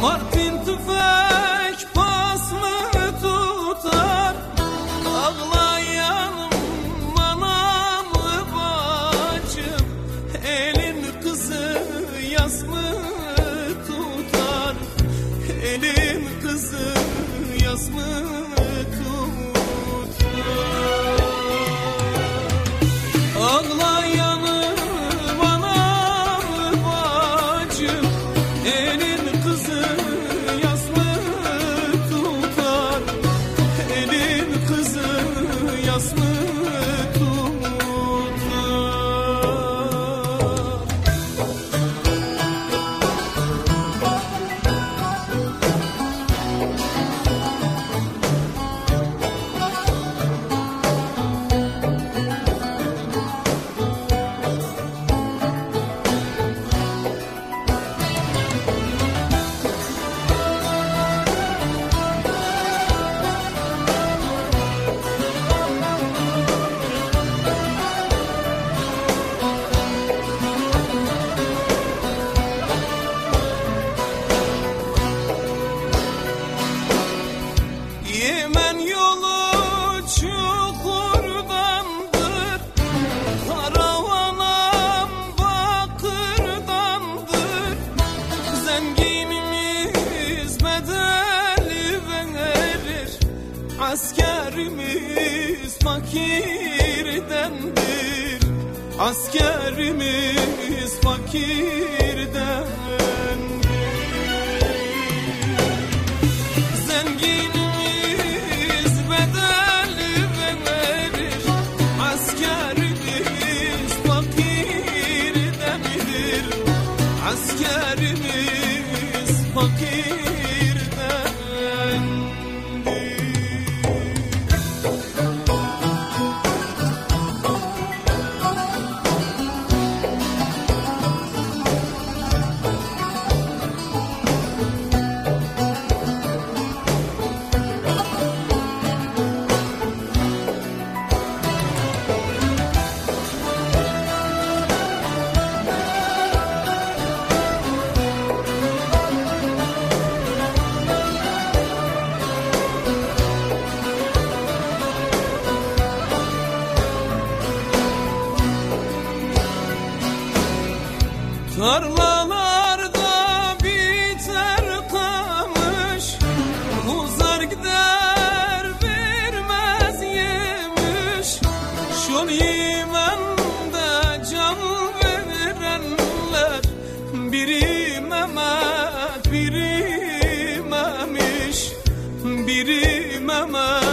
Martin tüfek pas mı tutar. Ağlayanım anam bacım Elin kızı yaz mı tutar. Elin kızı yaz mı tutar. Fakirdendir. Askerimiz fakirden Zenginimiz bedel verir. Askerimiz fakirdendir. Askerimiz fakirdendir Tarlalarda biter kamış Uzar gider vermez yemiş. Şol yemende can verenler Biri Mehmet biri Memiş Biri Mehmet